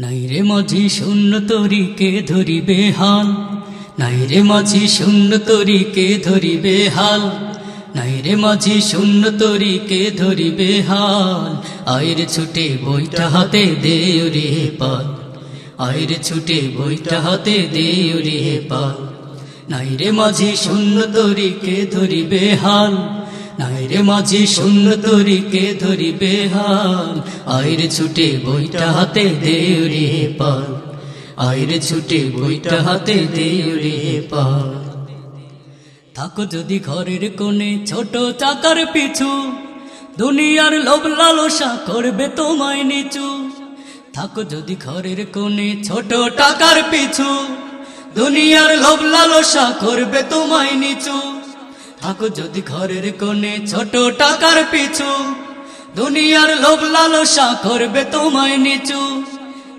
নাই রে মাঝি শূন্য তরি কে ধরিবে হাল। নাই রে মাঝি শূন্য তরি কে ধরিবে হাল। নাই রে মাঝি শূন্য তরি কে ধরিবে হাল। আয়ের ছুটে বইটা হাতে দে রে পাল। আয়ের ছুটে বইটা হাতে দে রে পাল। নাই রে মাঝি শূন্য তরি কে ধরিবে হাল। নাই রে মাঝি শূন্য তরি কে ধরিবে হাল আয়ের ছুটে বইটা হাতে দে রে পাল। আইরে ছুটে বইটা হাতে দে রে পাল। থাকো যদি ঘরের কোণে ছোট চাকার পিছু, দুনিয়ার লোভ লালসা করবে তোমায় নিচু। থাকো যদি ঘরের কোণে ছোট টাকার পিছু, দুনিয়ার লোভ লালসা করবে তোমায় নিচু। থাকো যদি ঘরের কোণে ছোট টাকার পিছু, দুনিয়ার লোভ লালসা করবে তোমায় নিচু।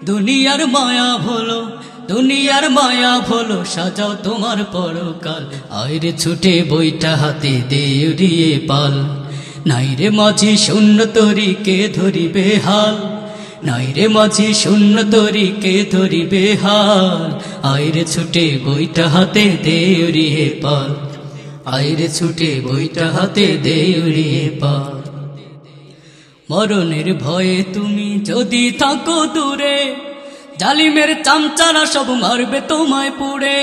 দুনিয়ার মায়া ভোলো, দুনিয়ার মায়া ভোলো, সাজাও তোমার পরকাল। আইরে ছুটে বইটা হাতে দে উড়িয়ে পাল। নাইরে মাঝি শূন্য তরি কে ধরিবে হাল? নাইরে মাঝি শূন্য তরি কে ধরিবে হাল? আইরে ছুটে বইটা হাতে দে উড়িয়ে পাল। আইরে ছুটে বইটা হাতে দে উড়িয়ে পাল মরণের ভয়ে তুমি যদি থাকো দূরে, জালিমের চামচারা সব মারবে তোমায় পুড়ে।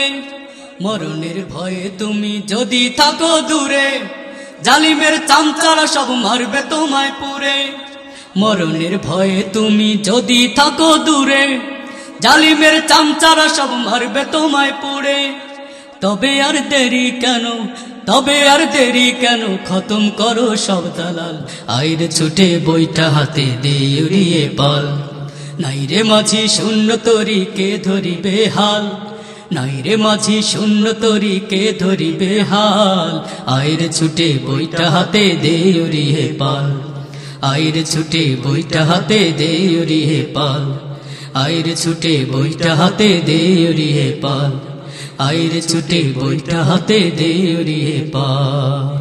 মরণের ভয়ে তুমি যদি থাকো দূরে, জালিমের চামচারা সব মারবে তোমায় পুড়ে। মরণের ভয়ে তুমি যদি থাকো দূরে, জালিমের চামচারা সব মারবে তোমায় পুড়ে। তবে আর দেরি কেন? তবে আর দেরি কেন? খতম করো সব দালাল। আইরে ছুটে বইটা হাতে দে উড়িয়ে পাল। নাই রে মাঝি, শূন্য তরি কে ধরিবে হাল? নাই রে মাঝি, শূন্য তরি কে ধরিবে হাল? আইরে ছুটে বইটা হাতে দে উড়িয়ে পাল। আইরে ছুটে বইটা হাতে দে উড়িয়ে পাল। আইরে ছুটে বইটা হাতে দে উড়িয়ে পাল। আইরে ছুটে বইটা হাতে দে উড়িয়ে পাল